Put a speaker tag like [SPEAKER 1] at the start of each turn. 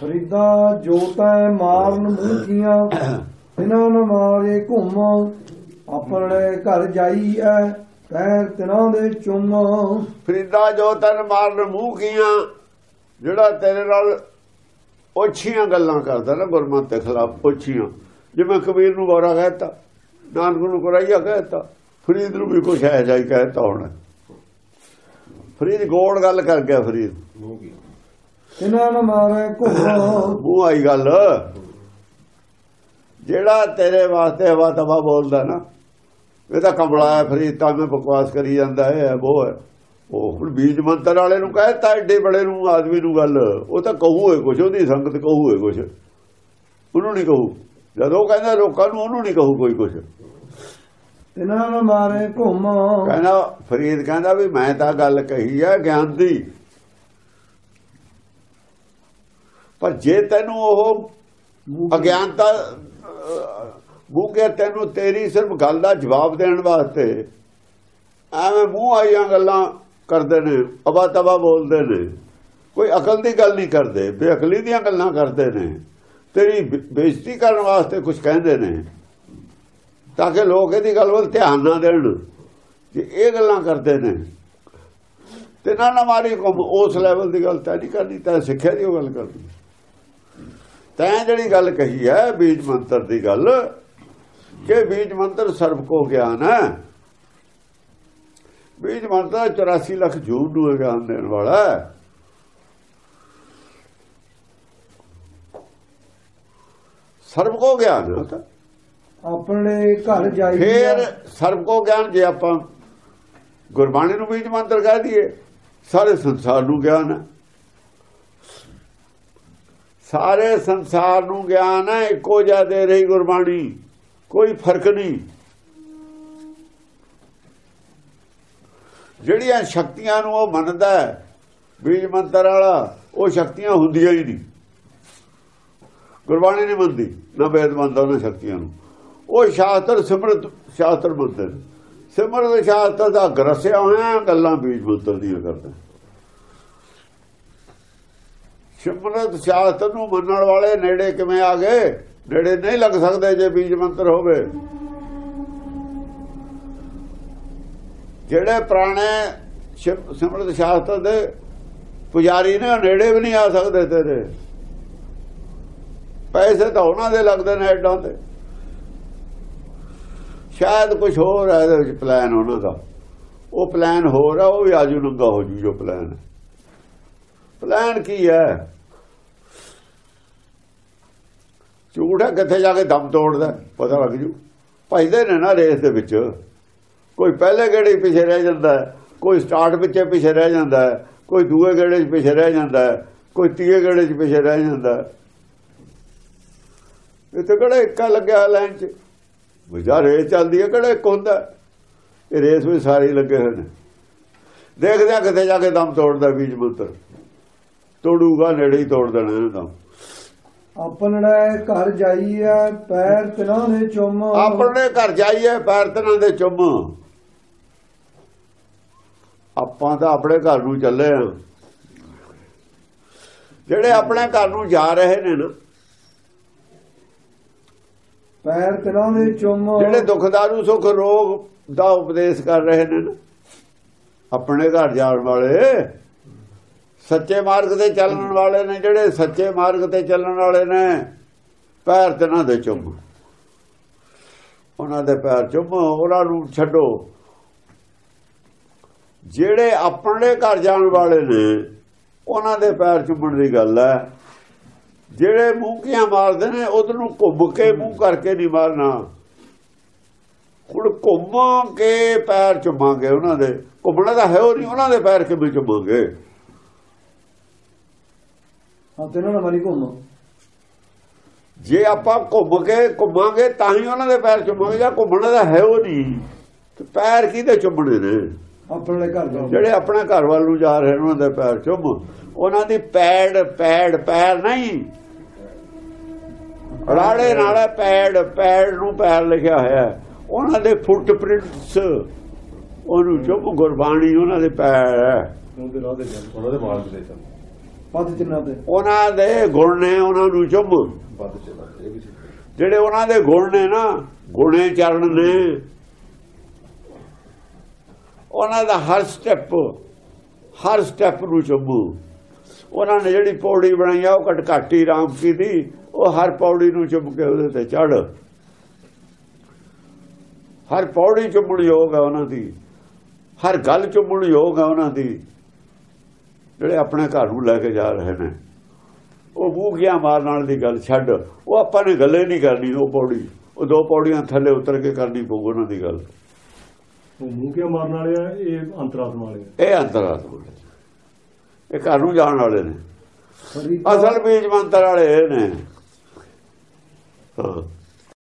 [SPEAKER 1] ਫਰੀਦਾ ਜੋ ਤੈ ਮਾਰਨ ਮੂੰਖੀਆਂ ਤਿਨਾਂ ਨ ਮਾਰੇ ਘੁੰਮ ਆਪਣੇ ਘਰ ਜਾਈ ਐ ਪੈਰ ਤਿਨਾਂ ਦੇ ਚੁੰਮ।
[SPEAKER 2] ਫਰੀਦਾ ਜੋ ਤਨ ਮਾਰਨ ਮੂੰਹ ਕੀਆਂ ਜਿਹੜਾ ਤੇਰੇ ਨਾਲ ਓਛੀਆਂ ਗੱਲਾਂ ਕਰਦਾ ਨਾ ਗੁਰਮਤਿ ਦੇ ਖਿਲਾਫ ਓਛੀਆਂ ਜਿਵੇਂ ਕਬੀਰ ਨੂੰ ਗੋਰਾ ਕਹਿਤਾ ਨਾਨਕ ਨੂੰ ਕੁਰਾਈਆ ਕਹਿਤਾ ਫਰੀਦ ਨੂੰ ਵੀ ਕੁਛ ਹੈ ਜਾਈ ਕਹਿਤਾ ਹੁਣ। ਫਰੀਦ ਗੋੜ ਗੱਲ ਕਰ ਗਿਆ ਫਰੀਦ।
[SPEAKER 1] ਤਿਨਾਂ ਨ ਮਾਰੇ ਘੁੰਮ
[SPEAKER 2] ਮੂੰਹ ਆਈ ਗੱਲ। ਜਿਹੜਾ ਤੇਰੇ ਵਾਸਤੇ ਹਵਾ ਤਵਾ ਬੋਲਦਾ ਨਾ ਇਹ ਤਾਂ ਕਮਲਾ ਹੈ ਫਰੀਦ ਤਾਂ ਮੈਂ ਬਕਵਾਸ ਕਰੀ ਜਾਂਦਾ ਹੈ ਉਹ ਹੈ। ਉਹ ਹੁਣ ਬੀਜ ਮੰਤਰ ਵਾਲੇ ਨੂੰ ਕਹਿਤਾ ਏਡੇ ਬੜੇ ਨੂੰ ਆਦਮੀ ਨੂੰ ਗੱਲ। ਉਹ ਤਾਂ ਕਹੂ ਹੈ ਕੁਛ ਉਹਦੀ ਸੰਗਤ ਕਹੂ ਹੈ ਕੁਛ। ਉਹਨੂੰ ਨਹੀਂ ਕਹੂ। ਜਦੋਂ ਕਹਿੰਦਾ ਲੋਕਾਂ ਨੂੰ ਉਹਨੂੰ ਨਹੀਂ ਕਹੂ ਕੋਈ ਕੁਛ।
[SPEAKER 1] ਤਿਨਾਂ ਨ ਮਾਰੇ ਘੁੰਮ?
[SPEAKER 2] ਕਹਿੰਦਾ ਫਰੀਦ ਕਹਿੰਦਾ ਵੀ ਮੈਂ ਤਾਂ ਗੱਲ ਕਹੀ ਹੈ ਗਿਆਨ ਦੀ। ਪਰ ਜੇ ਤੈਨੂੰ ਉਹ ਅਗਿਆਨਤਾ ਬੂਕੇ ਤੈਨੂੰ ਤੇਰੀ ਸਿਰਫ ਗੱਲ ਦਾ ਜਵਾਬ ਦੇਣ ਵਾਸਤੇ ਐਵੇਂ ਮੂੰਹ ਆਈਆਂ ਗੱਲਾਂ ਕਰਦੇ ਨੇ ਅਬਾ ਤਬਾ ਬੋਲਦੇ ਨੇ। ਕੋਈ ਅਕਲ ਦੀ ਗੱਲ ਨਹੀਂ ਕਰਦੇ ਬੇਅਕਲੀ ਦੀਆਂ ਗੱਲਾਂ ਕਰਦੇ ਨੇ। ਤੇਰੀ ਬੇਇੱਜ਼ਤੀ ਕਰਨ ਵਾਸਤੇ ਕੁਝ ਕਹਿੰਦੇ ਨੇ ਤਾਂ ਕਿ ਲੋਕ ਇਹਦੀ ਗੱਲ ਵੱਲ ਧਿਆਨ ਨਾ ਦੇਣ ਕਿ ਇਹ ਗੱਲਾਂ ਕਰਦੇ ਨੇ। ਤੇ ਨਾ ਨਾ ਮਾਰੀ ਉਸ ਲੈਵਲ ਦੀ ਗੱਲ ਤਾਂ ਨਹੀਂ ਕਰਨੀ ਤਾਂ ਸਿੱਖਿਆ ਦੀ ਉਹ ਗੱਲ ਕਰਨੀ। ਤੈਂ ਜਿਹੜੀ ਗੱਲ ਕਹੀ ਹੈ ਬੀਜ ਮੰਤਰ ਦੀ ਗੱਲ ਕਿ ਬੀਜ ਮੰਤਰ ਸਰਬ ਕੋ ਗਿਆਨ ਹੈ। ਬੀਜ ਮੰਤਰ 84 ਲੱਖ ਜੂਨ ਨੂੰ ਗਿਆਨ ਦੇਣ ਵਾਲਾ ਹੈ। ਸਰਬ ਕੋ ਗਿਆਨ
[SPEAKER 1] ਆਪਣੇ ਘਰ ਜਾਈ
[SPEAKER 2] ਫੇਰ ਸਰਬ ਕੋ ਗਿਆਨ ਜੇ ਆਪਾਂ ਗੁਰਬਾਣੀ ਨੂੰ ਬੀਜ ਮੰਤਰ ਕਹਿ ਦਈਏ ਸਾਰੇ ਸੰਸਾਰ ਨੂੰ ਗਿਆਨ ਹੈ। ਸਾਰੇ ਸੰਸਾਰ ਨੂੰ ਗਿਆਨ ਹੈ, ਇੱਕੋ ਜਿਹਾ ਦੇ ਰਹੀ ਗੁਰਬਾਣੀ। ਕੋਈ ਫ਼ਰਕ ਨਹੀਂ। ਜਿਹੜੀਆਂ ਸ਼ਕਤੀਆਂ ਨੂੰ ਉਹ ਮੰਨਦਾ ਹੈ, ਬੀਜ ਮੰਤਰ ਵਾਲਾ, ਉਹ ਸ਼ਕਤੀਆਂ ਹੁੰਦੀਆਂ ਹੀ ਨਹੀਂ। ਗੁਰਬਾਣੀ ਨਹੀਂ ਮੰਨਦੀ, ਨਾ ਵੇਦ ਮੰਨਦਾ ਉਹਨਾਂ ਸ਼ਕਤੀਆਂ ਨੂੰ। ਉਹ ਸ਼ਾਸਤਰ, ਸਿਮਰਤ, ਸ਼ਾਸਤਰ ਮੰਨਦੇ ਨੇ। ਸਿਮਰਤ, ਸ਼ਾਸਤਰ ਦਾ ਗਰਸਿਆ ਹੋਇਆ ਗੱਲਾਂ ਬੀਜ ਮੰਤਰ ਦੀਆਂ ਕਰਦਾ। ਸਿਮਰਤ ਸ਼ਾਸਤਰ ਨੂੰ ਮੰਨਣ ਵਾਲੇ ਨੇੜੇ ਕਿਵੇਂ ਆ ਗਏ? ਨੇੜੇ ਨਹੀਂ ਲੱਗ ਸਕਦੇ ਜੇ ਬੀਜ ਮੰਤਰ ਹੋਵੇ। ਜਿਹੜੇ ਪੁਰਾਣੇ ਸਿਮ- ਸਿਮਰਤ ਸ਼ਾਸਤਰ ਦੇ ਪੁਜਾਰੀ ਨੇ ਉਹ ਨੇੜੇ ਵੀ ਨਹੀਂ ਆ ਸਕਦੇ ਤੇਰੇ। ਪੈਸੇ ਤਾਂ ਉਹਨਾਂ ਦੇ ਲੱਗਦੇ ਨੇ ਐਡਾਂ ਤੇ ਸ਼ਾਇਦ ਕੁਝ ਹੋਰ ਹੈ ਇਹਦੇ ਵਿੱਚ ਪਲਾਨ ਉਹਨਾਂ ਦਾ। ਉਹ ਪਲਾਨ ਹੋਰ ਆ, ਉਹ ਵੀ ਆਜੂ ਨੰਗਾ ਹੋ ਜੂ ਜੋ ਪਲਾਨ ਹੈ। ਪਲਾਨ ਕੀ ਹੈ? ਝੂਠ ਹੈ, ਕਿੱਥੇ ਜਾ ਕੇ ਦਮ ਤੋੜਦਾ? ਪਤਾ ਲੱਗ ਜੂ। ਭਜਦੇ ਨੇ ਨਾ ਰੇਸ ਦੇ ਵਿੱਚ। ਕੋਈ ਪਹਿਲੇ ਗੇੜੇ ਪਿੱਛੇ ਰਹਿ ਜਾਂਦਾ ਕੋਈ ਸਟਾਰਟ ਵਿੱਚੇ ਪਿੱਛੇ ਰਹਿ ਜਾਂਦਾ ਕੋਈ ਦੂਏ ਗੇੜੇ 'ਚ ਪਿੱਛੇ ਰਹਿ ਜਾਂਦਾ ਕੋਈ ਤੀਏ ਗੇੜੇ 'ਚ ਪਿੱਛੇ ਰਹਿ ਜਾਂਦਾ ਹੈ। ਇਹ ਤਾਂ ਕਿਹੜਾ ਇੱਕਾ ਲੱਗਿਆ ਲਾਈਨ 'ਚ? ਵਿਚਾਰ ਰੇਸ ਚੱਲਦੀ ਹੈ, ਕਿਹੜਾ ਇੱਕ ਹੁੰਦਾ ਇਹ ਰੇਸ ਵਿੱਚ ਸਾਰੇ ਲੱਗੇ ਹੋਏ ਨੇ। ਦੇਖਦੇ ਆ ਕਿੱਥੇ ਜਾ ਕੇ ਦਮ ਤੋੜਦਾ ਬੀਜ ਮੰਤਰ ਤੋੜੂਗਾ ਨੇੜੇ ਹੀ ਤੋੜ ਦੇਣਾ ਇਹਨਾਂ ਦਾ
[SPEAKER 1] ਆਪਣੇ ਘਰ ਜਾਈ ਐ ਪੈਰ ਤਿਨਾਂ ਦੇ ਚੁੰਮ।
[SPEAKER 2] ਆਪਣੇ ਘਰ ਜਾਈਏ ਪੈਰ ਤਨਾਂ ਦੇ ਚੁੰਮ। ਆਪਾਂ ਤਾਂ ਆਪਣੇ ਘਰ ਨੂੰ ਚੱਲੇ ਆ। ਜਿਹੜੇ ਆਪਣੇ ਘਰ ਨੂੰ ਜਾ ਰਹੇ ਨੇ ਨਾ
[SPEAKER 1] ਪੈਰ ਤਿਨਾਂ ਦੇ ਚੁੰਮ।
[SPEAKER 2] ਜਿਹੜੇ ਦੁਖਦਾਰੂ ਸੁਖ ਰੋਗ ਦਾ ਉਪਦੇਸ਼ ਕਰ ਰਹੇ ਨੇ ਨਾ ਆਪਣੇ ਘਰ ਜਾਣ ਵਾਲੇ ਸੱਚੇ ਮਾਰਗ ਤੇ ਚੱਲਣ ਵਾਲੇ ਨੇ ਜਿਹੜੇ ਸੱਚੇ ਮਾਰਗ ਤੇ ਚੱਲਣ ਵਾਲੇ ਨੇ, ਪੈਰ ਤੇ ਨਾ ਦੇ ਚੁੰਮ। ਉਹਨਾਂ ਦੇ ਪੈਰ ਚੁੰਮ, ਉਹਨਾਂ ਨੂੰ ਛੱਡੋ। ਜਿਹੜੇ ਆਪਣੇ ਘਰ ਜਾਣ ਵਾਲੇ ਨੇ, ਉਹਨਾਂ ਦੇ ਪੈਰ ਚੁੰਮਣ ਦੀ ਗੱਲ ਹੈ। ਜਿਹੜੇ ਮੂੰਹਕੀਆਂ ਮਾਰਦੇ ਨੇ ਉਧਰ ਨੂੰ ਘੁੰਮ ਕੇ ਮੂੰਹ ਕਰਕੇ ਨਹੀਂ ਮਾਰਨਾ। ਹੁਣ ਘੁੰਮ ਕੇ ਪੈਰ ਚੁੰਮਾਂਗੇ ਉਹਨਾਂ ਦੇ। ਘੁੰਮਣਾ ਤਾਂ ਹੈ ਉਹ ਨਹੀਂ, ਉਹਨਾਂ ਦੇ ਪੈਰ ਕਿਵੇਂ ਚੁੰਮਾਂਗੇ?
[SPEAKER 1] ਹਾਂ ਤਿਨਾਂ ਨਾਲ ਮਾਰੀ ਘੁੰਮ
[SPEAKER 2] ਜੇ ਆਪਾਂ ਘੁੰਮ ਕੇ ਘੁੰਮਾਂਗੇ ਤਾਂ ਹੀ ਉਹਨਾਂ ਦੇ ਪੈਰ ਚੁੰਮਾਂਗੇ ਜਾਂ ਘੁੰਮਣਾ ਤਾਂ ਹੈ ਉਹ ਨਹੀਂ। ਤੇ ਪੈਰ ਕਿਹਦੇ ਚੁੰਮਣੇ ਨੇ?
[SPEAKER 1] ਆਪਣੇ ਘਰ ਜਾਈ
[SPEAKER 2] ਜਿਹੜੇ ਆਪਣੇ ਘਰ ਵੱਲ ਨੂੰ ਜਾ ਰਹੇ ਉਹਨਾਂ ਦੇ ਪੈਰ ਚੁੰਮ। ਉਹਨਾਂ ਦੀ ਪੈੜ ਪੈੜ ਪੈਰ ਨਹੀਂ। ਰਾੜੇ ਨਾਲੇ ਪੈੜ ਪੈੜ ਨੂੰ ਪੈਰ ਲਿਖਿਆ ਹੋਇਆ। ਉਹਨਾਂ ਦੇ ਫੁੱਟਪ੍ਰਿੰਟਸ ਉਹਨੂੰ ਚੁੰਮ ਗੁਰਬਾਣੀ ਉਹਨਾਂ ਦੇ ਪੈਰ ਹੈ।
[SPEAKER 3] ਉਹਦੇ ਨਾਲ ਦੇ ਜਨ ਉਹਨਾਂ ਦੇ ਮਾਰਗ ਦੇ ਚੱਲ
[SPEAKER 1] ਪਦ ਚਿੰਨਾਂ ਤੇ
[SPEAKER 2] ਉਹਨਾਂ ਦੇ ਗੁਣ ਨੇ ਉਹਨਾਂ ਨੂੰ
[SPEAKER 3] ਠੀਕ
[SPEAKER 2] ਜਿਹੜੇ ਉਹਨਾਂ ਦੇ ਗੁਣ ਨੇ ਨਾ ਗੁਣੇ ਚਰਨ ਨੇ। ਉਹਨਾਂ ਦਾ ਹਰ ਸਟੈਪ ਹਰ ਸਟੈਪ ਨੂੰ ਚੁੰਮੂ ਉਹਨਾਂ ਨੇ ਜਿਹੜੀ ਪੌੜੀ ਬਣਾਈ ਆ ਉਹ ਕਟਕਾਟੀ ਰਾਮ ਕੀ ਦੀ ਉਹ ਹਰ ਪੌੜੀ ਨੂੰ ਚੁੰਮ ਕੇ ਉਹਦੇ ਤੇ ਚੜ ਹਰ ਪੌੜੀ ਚੁੰਮਣ ਯੋਗ ਹੈ ਉਹਨਾਂ ਦੀ। ਹਰ ਗੱਲ ਚੁੰਮਣ ਯੋਗ ਹੈ ਉਹਨਾਂ ਦੀ। ਜਿਹੜੇ ਆਪਣੇ ਘਰ ਨੂੰ ਲੈ ਕੇ ਜਾ ਰਹੇ ਨੇ ਉਹ ਮੂੰਹ ਗਿਆ ਮਾਰਨ ਵਾਲੀ ਦੀ ਗੱਲ ਛੱਡ ਉਹ ਆਪਾਂ ਨੇ ਗੱਲੇ ਨਹੀਂ ਕਰਨੀ ਉਹ ਪੌੜੀ ਉਹ ਦੋ ਪੌੜੀਆਂ ਥੱਲੇ ਉਤਰ ਕੇ ਕਰਨੀ ਪਊ ਉਹਨਾਂ ਦੀ ਗੱਲ।
[SPEAKER 4] ਉਹ ਮੂੰਹ ਕਿਆ ਮਾਰਨ ਵਾਲੇ ਆ ਇਹ ਅੰਤਰਾਤਮਾ ਵਾਲੇ ਆ?
[SPEAKER 2] ਇਹ ਅੰਤਰਾਤਮਾ ਨੇ। ਇਹ ਘਰ ਨੂੰ ਜਾਣ ਵਾਲੇ ਨੇ। ਅਸਲ ਬੀਜ ਮੰਤਰ ਵਾਲੇ ਨੇ। ਹਾਂ।